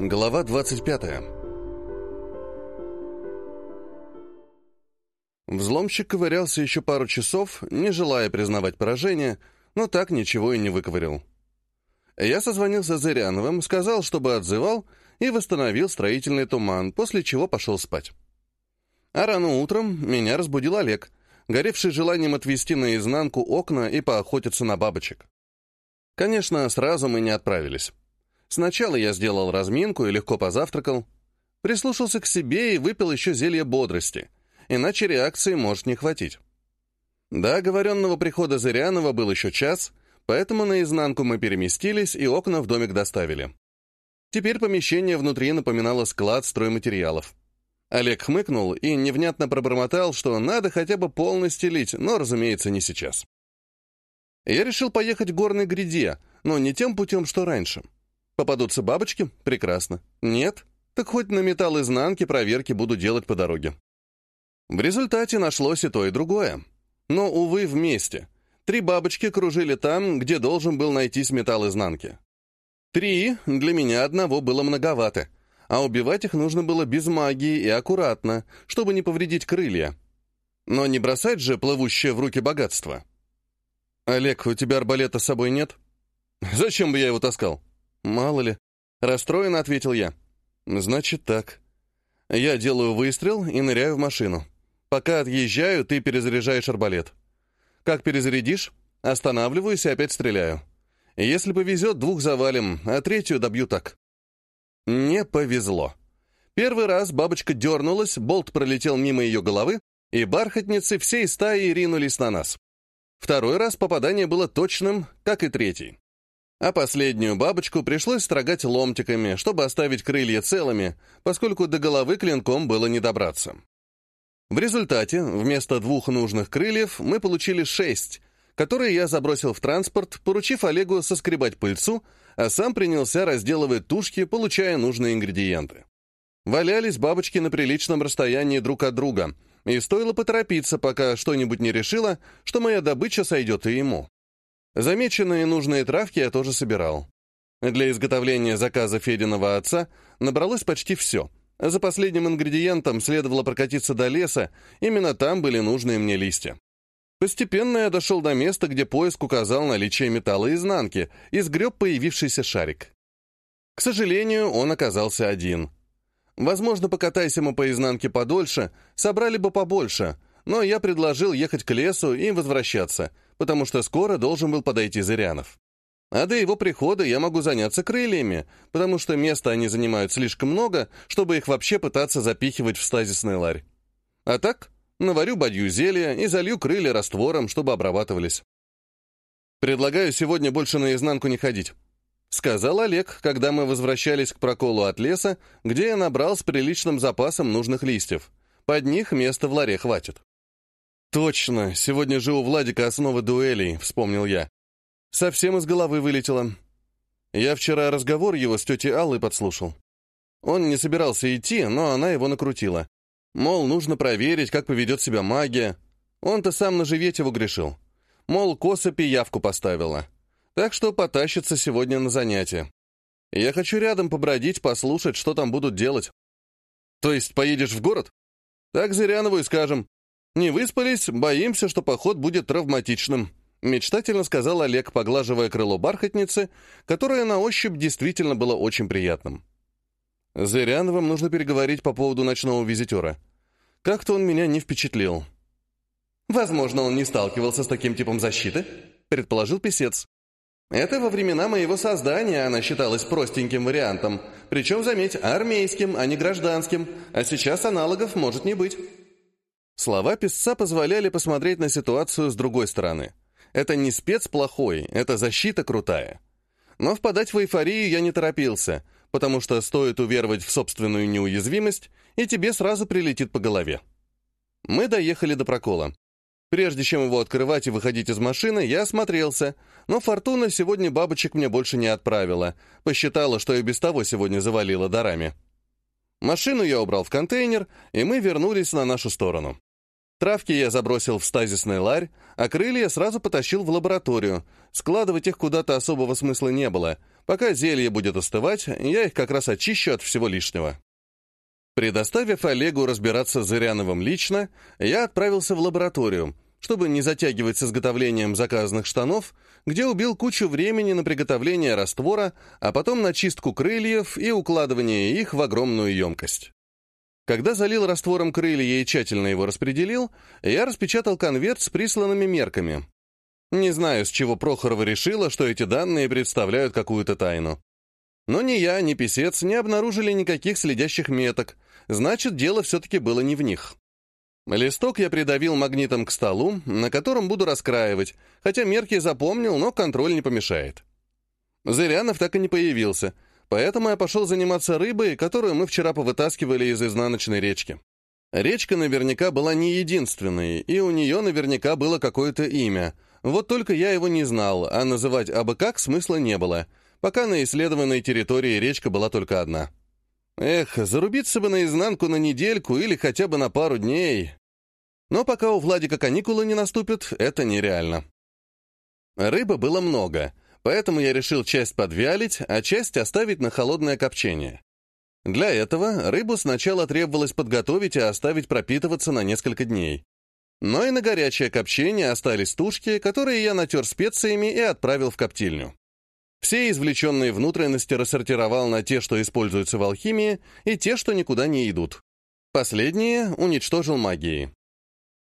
Глава 25. Взломщик ковырялся еще пару часов, не желая признавать поражение, но так ничего и не выковырял. Я созвонился с Зыряновым, сказал, чтобы отзывал, и восстановил строительный туман, после чего пошел спать. А рано утром меня разбудил Олег, горевший желанием отвести наизнанку окна и поохотиться на бабочек. Конечно, сразу мы не отправились. Сначала я сделал разминку и легко позавтракал, прислушался к себе и выпил еще зелье бодрости, иначе реакции может не хватить. До оговоренного прихода Зырянова был еще час, поэтому наизнанку мы переместились и окна в домик доставили. Теперь помещение внутри напоминало склад стройматериалов. Олег хмыкнул и невнятно пробормотал, что надо хотя бы полностью лить, но, разумеется, не сейчас. Я решил поехать к горной гряде, но не тем путем, что раньше — Попадутся бабочки? Прекрасно. Нет? Так хоть на металл изнанки проверки буду делать по дороге. В результате нашлось и то, и другое. Но, увы, вместе. Три бабочки кружили там, где должен был найтись металл изнанки. Три для меня одного было многовато, а убивать их нужно было без магии и аккуратно, чтобы не повредить крылья. Но не бросать же плывущее в руки богатство. «Олег, у тебя арбалета с собой нет?» «Зачем бы я его таскал?» «Мало ли». Расстроенно ответил я. «Значит так. Я делаю выстрел и ныряю в машину. Пока отъезжаю, ты перезаряжаешь арбалет. Как перезарядишь, останавливаюсь и опять стреляю. Если повезет, двух завалим, а третью добью так». Не повезло. Первый раз бабочка дернулась, болт пролетел мимо ее головы, и бархатницы всей стаи ринулись на нас. Второй раз попадание было точным, как и третий. А последнюю бабочку пришлось строгать ломтиками, чтобы оставить крылья целыми, поскольку до головы клинком было не добраться. В результате, вместо двух нужных крыльев, мы получили шесть, которые я забросил в транспорт, поручив Олегу соскребать пыльцу, а сам принялся разделывать тушки, получая нужные ингредиенты. Валялись бабочки на приличном расстоянии друг от друга, и стоило поторопиться, пока что-нибудь не решило, что моя добыча сойдет и ему. Замеченные нужные травки я тоже собирал. Для изготовления заказа Фединого отца набралось почти все. За последним ингредиентом следовало прокатиться до леса, именно там были нужные мне листья. Постепенно я дошел до места, где поиск указал наличие металла изнанки, и сгреб появившийся шарик. К сожалению, он оказался один. Возможно, покатайся мы по изнанке подольше, собрали бы побольше, но я предложил ехать к лесу и возвращаться — потому что скоро должен был подойти Зырянов. А до его прихода я могу заняться крыльями, потому что места они занимают слишком много, чтобы их вообще пытаться запихивать в стазисный ларь. А так, наварю бадью зелья и залью крылья раствором, чтобы обрабатывались. «Предлагаю сегодня больше наизнанку не ходить», — сказал Олег, когда мы возвращались к проколу от леса, где я набрал с приличным запасом нужных листьев. Под них места в ларе хватит. «Точно, сегодня же у Владика основы дуэлей», — вспомнил я. Совсем из головы вылетело. Я вчера разговор его с тетей Аллой подслушал. Он не собирался идти, но она его накрутила. Мол, нужно проверить, как поведет себя магия. Он-то сам на его грешил. Мол, коса пиявку поставила. Так что потащится сегодня на занятия. Я хочу рядом побродить, послушать, что там будут делать. То есть поедешь в город? Так Зырянову и скажем. «Не выспались, боимся, что поход будет травматичным», мечтательно сказал Олег, поглаживая крыло бархатницы, которое на ощупь действительно было очень приятным. «С Зыряновым нужно переговорить по поводу ночного визитера. Как-то он меня не впечатлил». «Возможно, он не сталкивался с таким типом защиты», — предположил писец. «Это во времена моего создания она считалась простеньким вариантом, причем, заметь, армейским, а не гражданским, а сейчас аналогов может не быть». Слова писца позволяли посмотреть на ситуацию с другой стороны. Это не спец плохой, это защита крутая. Но впадать в эйфорию я не торопился, потому что стоит уверовать в собственную неуязвимость, и тебе сразу прилетит по голове. Мы доехали до прокола. Прежде чем его открывать и выходить из машины, я осмотрелся, но Фортуна сегодня бабочек мне больше не отправила, посчитала, что и без того сегодня завалила дарами. Машину я убрал в контейнер, и мы вернулись на нашу сторону. Травки я забросил в стазисный ларь, а крылья сразу потащил в лабораторию. Складывать их куда-то особого смысла не было, Пока зелье будет остывать, я их как раз очищу от всего лишнего. Предоставив Олегу разбираться с Зыряновым лично, я отправился в лабораторию, чтобы не затягивать с изготовлением заказанных штанов, где убил кучу времени на приготовление раствора, а потом на чистку крыльев и укладывание их в огромную емкость. Когда залил раствором крылья и тщательно его распределил, я распечатал конверт с присланными мерками. Не знаю, с чего Прохорова решила, что эти данные представляют какую-то тайну. Но ни я, ни писец не обнаружили никаких следящих меток, значит, дело все-таки было не в них. Листок я придавил магнитом к столу, на котором буду раскраивать, хотя мерки запомнил, но контроль не помешает. Зырянов так и не появился, поэтому я пошел заниматься рыбой, которую мы вчера повытаскивали из изнаночной речки. Речка наверняка была не единственной, и у нее наверняка было какое-то имя. Вот только я его не знал, а называть абы как смысла не было — пока на исследованной территории речка была только одна. Эх, зарубиться бы наизнанку на недельку или хотя бы на пару дней. Но пока у Владика каникулы не наступят, это нереально. Рыбы было много, поэтому я решил часть подвялить, а часть оставить на холодное копчение. Для этого рыбу сначала требовалось подготовить и оставить пропитываться на несколько дней. Но и на горячее копчение остались тушки, которые я натер специями и отправил в коптильню. Все извлеченные внутренности рассортировал на те, что используются в алхимии, и те, что никуда не идут. Последние уничтожил магией.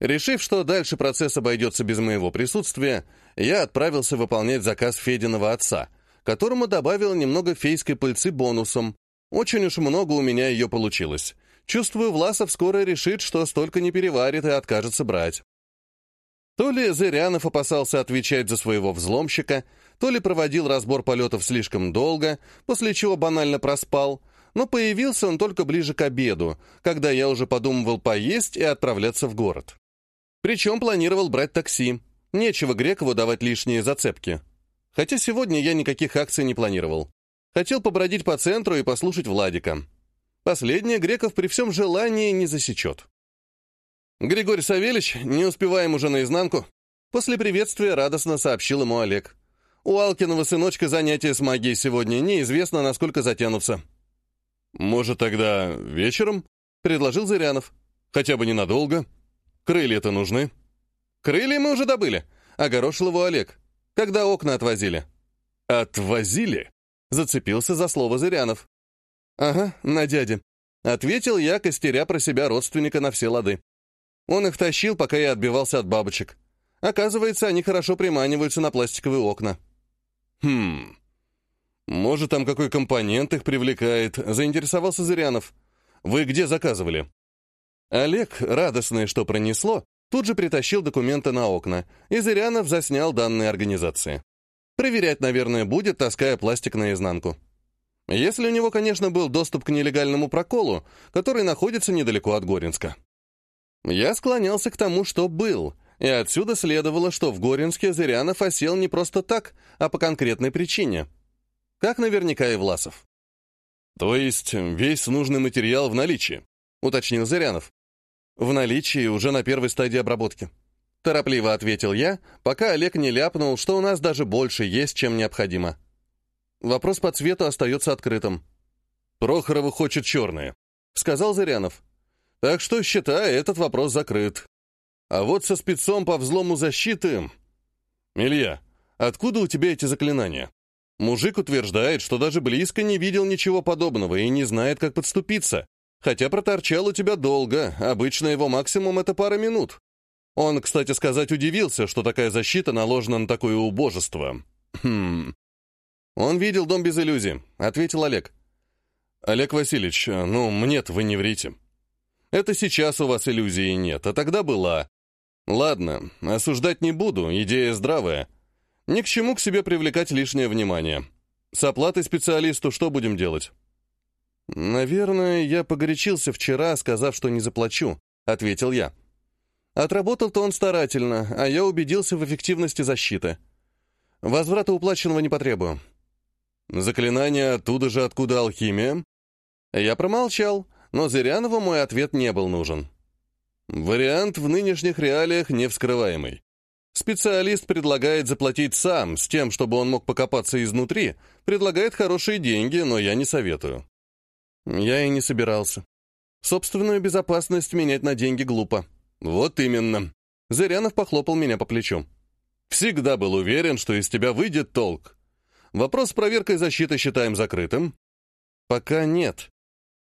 Решив, что дальше процесс обойдется без моего присутствия, я отправился выполнять заказ Фединого отца, которому добавил немного фейской пыльцы бонусом. Очень уж много у меня ее получилось. Чувствую, Власов скоро решит, что столько не переварит и откажется брать. То ли Зырянов опасался отвечать за своего взломщика, то ли проводил разбор полетов слишком долго, после чего банально проспал, но появился он только ближе к обеду, когда я уже подумывал поесть и отправляться в город. Причем планировал брать такси. Нечего Грекову давать лишние зацепки. Хотя сегодня я никаких акций не планировал. Хотел побродить по центру и послушать Владика. Последнее Греков при всем желании не засечет. «Григорий Савельевич, не успеваем уже наизнанку». После приветствия радостно сообщил ему Олег. «У Алкиного сыночка занятия с магией сегодня, неизвестно, насколько затянутся». «Может, тогда вечером?» — предложил Зырянов. «Хотя бы ненадолго. Крылья-то нужны». «Крылья мы уже добыли», — огорошил его Олег. «Когда окна отвозили?» «Отвозили?» — зацепился за слово Зырянов. «Ага, на дяде», — ответил я, костеря про себя родственника на все лады. Он их тащил, пока я отбивался от бабочек. Оказывается, они хорошо приманиваются на пластиковые окна. Хм. Может, там какой компонент их привлекает, заинтересовался Зырянов. Вы где заказывали? Олег, радостный, что пронесло, тут же притащил документы на окна, и Зырянов заснял данные организации. Проверять, наверное, будет, таская пластик наизнанку. Если у него, конечно, был доступ к нелегальному проколу, который находится недалеко от Горинска. Я склонялся к тому, что был, и отсюда следовало, что в Горинске Зырянов осел не просто так, а по конкретной причине. Как наверняка и Власов. «То есть весь нужный материал в наличии?» — уточнил Зырянов. «В наличии уже на первой стадии обработки». Торопливо ответил я, пока Олег не ляпнул, что у нас даже больше есть, чем необходимо. Вопрос по цвету остается открытым. «Прохорову хочет черные», — сказал Зырянов. Так что, считай, этот вопрос закрыт. А вот со спецом по взлому защиты... Илья, откуда у тебя эти заклинания? Мужик утверждает, что даже близко не видел ничего подобного и не знает, как подступиться. Хотя проторчал у тебя долго, обычно его максимум — это пара минут. Он, кстати сказать, удивился, что такая защита наложена на такое убожество. Хм. Он видел дом без иллюзий, — ответил Олег. Олег Васильевич, ну, мне-то вы не врите. Это сейчас у вас иллюзии нет, а тогда была. Ладно, осуждать не буду, идея здравая. Ни к чему к себе привлекать лишнее внимание. С оплатой специалисту что будем делать? Наверное, я погорячился вчера, сказав, что не заплачу, ответил я. Отработал-то он старательно, а я убедился в эффективности защиты. Возврата уплаченного не потребую. Заклинание оттуда же, откуда алхимия? Я промолчал, но Зырянову мой ответ не был нужен. Вариант в нынешних реалиях не вскрываемый. Специалист предлагает заплатить сам, с тем, чтобы он мог покопаться изнутри, предлагает хорошие деньги, но я не советую. Я и не собирался. Собственную безопасность менять на деньги глупо. Вот именно. Зырянов похлопал меня по плечу. Всегда был уверен, что из тебя выйдет толк. Вопрос с проверкой защиты считаем закрытым. Пока нет.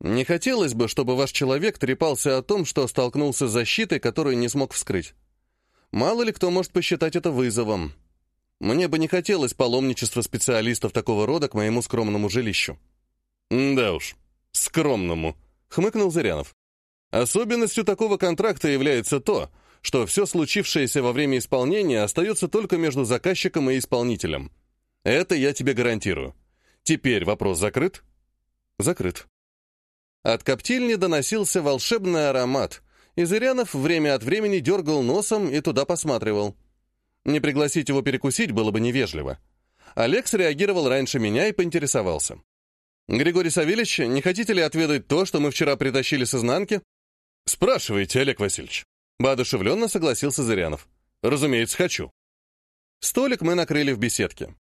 Не хотелось бы, чтобы ваш человек трепался о том, что столкнулся с защитой, которую не смог вскрыть. Мало ли кто может посчитать это вызовом. Мне бы не хотелось паломничества специалистов такого рода к моему скромному жилищу. «Да уж, скромному», — хмыкнул Зырянов. «Особенностью такого контракта является то, что все случившееся во время исполнения остается только между заказчиком и исполнителем. Это я тебе гарантирую. Теперь вопрос закрыт?» «Закрыт». От коптильни доносился волшебный аромат — и Зырянов время от времени дергал носом и туда посматривал. Не пригласить его перекусить было бы невежливо. Олег среагировал раньше меня и поинтересовался. «Григорий Савельевич, не хотите ли отведать то, что мы вчера притащили с изнанки?» «Спрашивайте, Олег Васильевич». Воодушевленно согласился Зырянов. «Разумеется, хочу». Столик мы накрыли в беседке.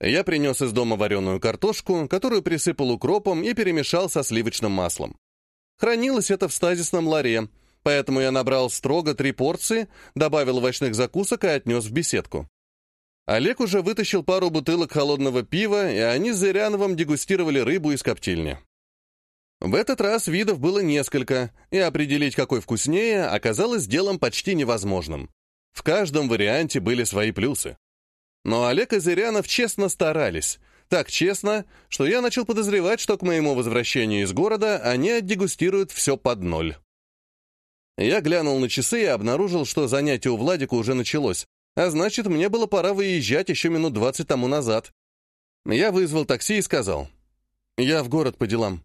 Я принес из дома вареную картошку, которую присыпал укропом и перемешал со сливочным маслом. Хранилось это в стазисном ларе, поэтому я набрал строго три порции, добавил овощных закусок и отнес в беседку. Олег уже вытащил пару бутылок холодного пива, и они с Зыряновым дегустировали рыбу из коптильни. В этот раз видов было несколько, и определить, какой вкуснее, оказалось делом почти невозможным. В каждом варианте были свои плюсы. Но Олег и Зырянов честно старались. Так честно, что я начал подозревать, что к моему возвращению из города они отдегустируют все под ноль. Я глянул на часы и обнаружил, что занятие у Владика уже началось, а значит, мне было пора выезжать еще минут двадцать тому назад. Я вызвал такси и сказал, «Я в город по делам».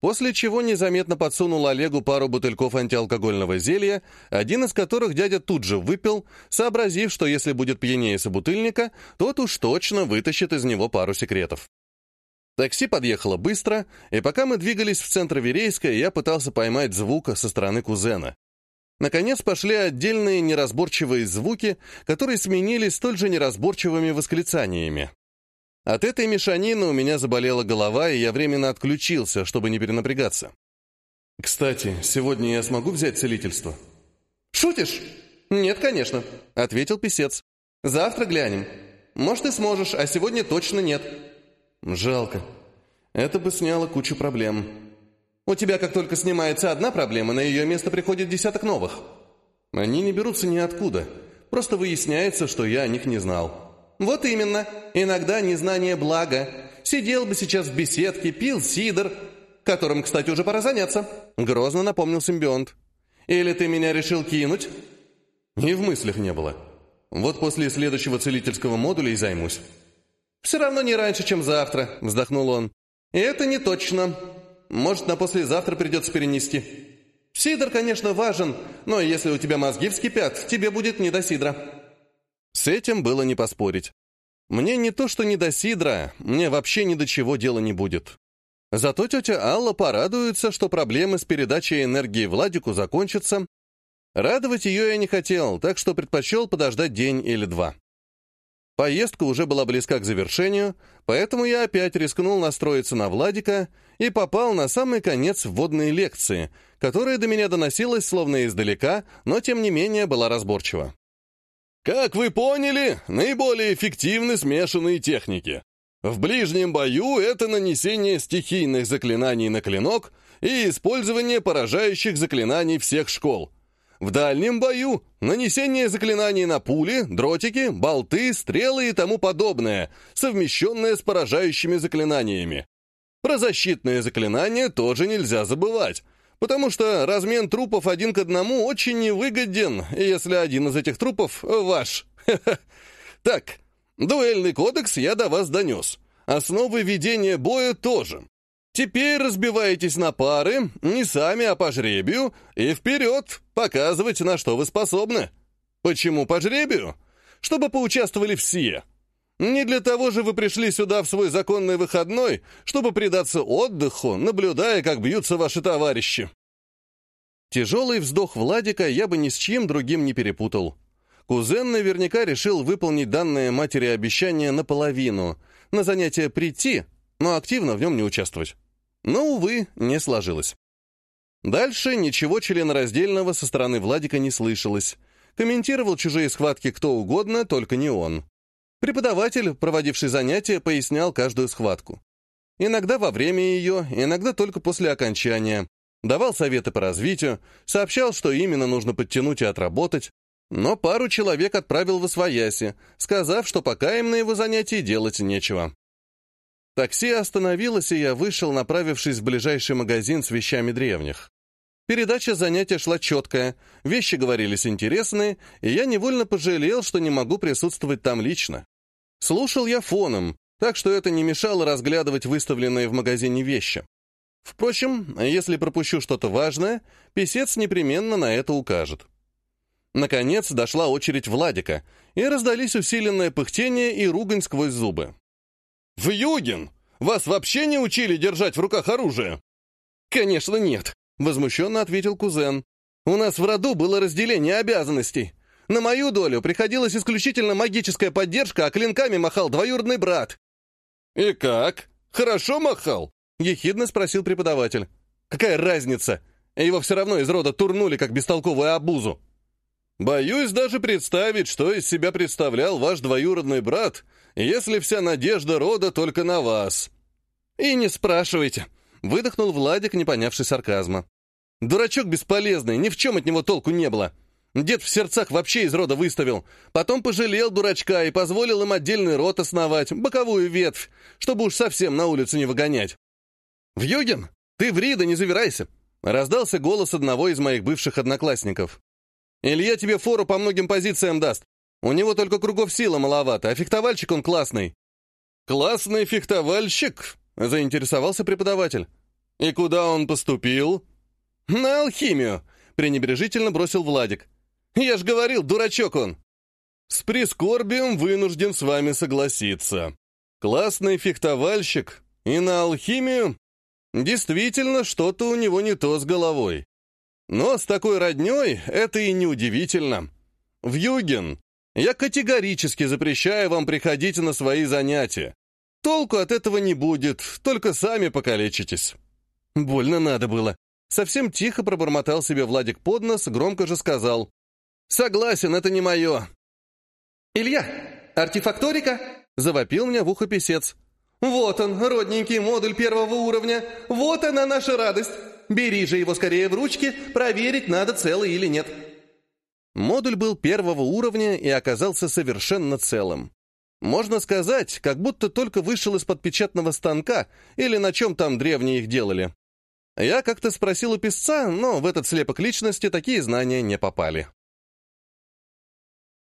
После чего незаметно подсунул Олегу пару бутыльков антиалкогольного зелья, один из которых дядя тут же выпил, сообразив, что если будет пьянее собутыльника, тот уж точно вытащит из него пару секретов. Такси подъехало быстро, и пока мы двигались в центр Верейска, я пытался поймать звука со стороны кузена. Наконец пошли отдельные неразборчивые звуки, которые сменились столь же неразборчивыми восклицаниями. От этой мешанины у меня заболела голова, и я временно отключился, чтобы не перенапрягаться. «Кстати, сегодня я смогу взять целительство?» «Шутишь?» «Нет, конечно», — ответил писец. «Завтра глянем. Может, и сможешь, а сегодня точно нет». Жалко. Это бы сняло кучу проблем. У тебя как только снимается одна проблема, на ее место приходит десяток новых. Они не берутся ниоткуда. Просто выясняется, что я о них не знал. Вот именно. Иногда незнание благо. Сидел бы сейчас в беседке, пил сидр, которым, кстати, уже пора заняться. Грозно напомнил симбионт. Или ты меня решил кинуть? И в мыслях не было. Вот после следующего целительского модуля и займусь. «Все равно не раньше, чем завтра», — вздохнул он. «И это не точно. Может, на послезавтра придется перенести. Сидр, конечно, важен, но если у тебя мозги вскипят, тебе будет не до сидра». С этим было не поспорить. Мне не то, что не до сидра, мне вообще ни до чего дела не будет. Зато тетя Алла порадуется, что проблемы с передачей энергии Владику закончатся. Радовать ее я не хотел, так что предпочел подождать день или два. Поездка уже была близка к завершению, поэтому я опять рискнул настроиться на Владика и попал на самый конец вводной лекции, которая до меня доносилась словно издалека, но тем не менее была разборчива. Как вы поняли, наиболее эффективны смешанные техники. В ближнем бою это нанесение стихийных заклинаний на клинок и использование поражающих заклинаний всех школ — в дальнем бою нанесение заклинаний на пули, дротики, болты, стрелы и тому подобное, совмещенное с поражающими заклинаниями. Про защитные заклинания тоже нельзя забывать, потому что размен трупов один к одному очень невыгоден, если один из этих трупов ваш. Так, дуэльный кодекс я до вас донес. Основы ведения боя тоже. Теперь разбиваетесь на пары, не сами, а по жребию, и вперед, показывать, на что вы способны. Почему по жребию? Чтобы поучаствовали все. Не для того же вы пришли сюда в свой законный выходной, чтобы предаться отдыху, наблюдая, как бьются ваши товарищи. Тяжелый вздох Владика я бы ни с чем другим не перепутал. Кузен наверняка решил выполнить данное матери обещание наполовину, на занятие прийти, но активно в нем не участвовать. Но, увы, не сложилось. Дальше ничего членораздельного со стороны Владика не слышалось. Комментировал чужие схватки кто угодно, только не он. Преподаватель, проводивший занятия, пояснял каждую схватку. Иногда во время ее, иногда только после окончания. Давал советы по развитию, сообщал, что именно нужно подтянуть и отработать, но пару человек отправил в Освояси, сказав, что пока им на его занятии делать нечего. Такси остановилось, и я вышел, направившись в ближайший магазин с вещами древних. Передача занятия шла четкая, вещи говорились интересные, и я невольно пожалел, что не могу присутствовать там лично. Слушал я фоном, так что это не мешало разглядывать выставленные в магазине вещи. Впрочем, если пропущу что-то важное, писец непременно на это укажет. Наконец дошла очередь Владика, и раздались усиленное пыхтение и ругань сквозь зубы. «Вьюгин! Вас вообще не учили держать в руках оружие?» «Конечно нет», — возмущенно ответил кузен. «У нас в роду было разделение обязанностей. На мою долю приходилась исключительно магическая поддержка, а клинками махал двоюродный брат». «И как? Хорошо махал?» — ехидно спросил преподаватель. «Какая разница? Его все равно из рода турнули, как бестолковую обузу». Боюсь даже представить, что из себя представлял ваш двоюродный брат, если вся надежда рода только на вас. И не спрашивайте, выдохнул Владик, не понявший сарказма. Дурачок бесполезный, ни в чем от него толку не было. Дед в сердцах вообще из рода выставил. Потом пожалел дурачка и позволил им отдельный род основать, боковую ветвь, чтобы уж совсем на улицу не выгонять. «Вьюгин, ты ври да не завирайся!» Раздался голос одного из моих бывших одноклассников. Илья тебе фору по многим позициям даст. У него только кругов силы маловато, а фехтовальщик он классный». «Классный фехтовальщик?» — заинтересовался преподаватель. «И куда он поступил?» «На алхимию», — пренебрежительно бросил Владик. «Я ж говорил, дурачок он!» «С прискорбием вынужден с вами согласиться. Классный фехтовальщик и на алхимию? Действительно, что-то у него не то с головой. Но с такой роднёй это и не удивительно. Вьюген, я категорически запрещаю вам приходить на свои занятия. Толку от этого не будет, только сами покалечитесь». Больно надо было. Совсем тихо пробормотал себе Владик под нос, громко же сказал. «Согласен, это не мое». «Илья, артефакторика?» — завопил мне в ухо писец. «Вот он, родненький модуль первого уровня. Вот она наша радость. Бери же его скорее в ручки, проверить, надо целый или нет». Модуль был первого уровня и оказался совершенно целым. Можно сказать, как будто только вышел из-под печатного станка или на чем там древние их делали. Я как-то спросил у писца, но в этот слепок личности такие знания не попали.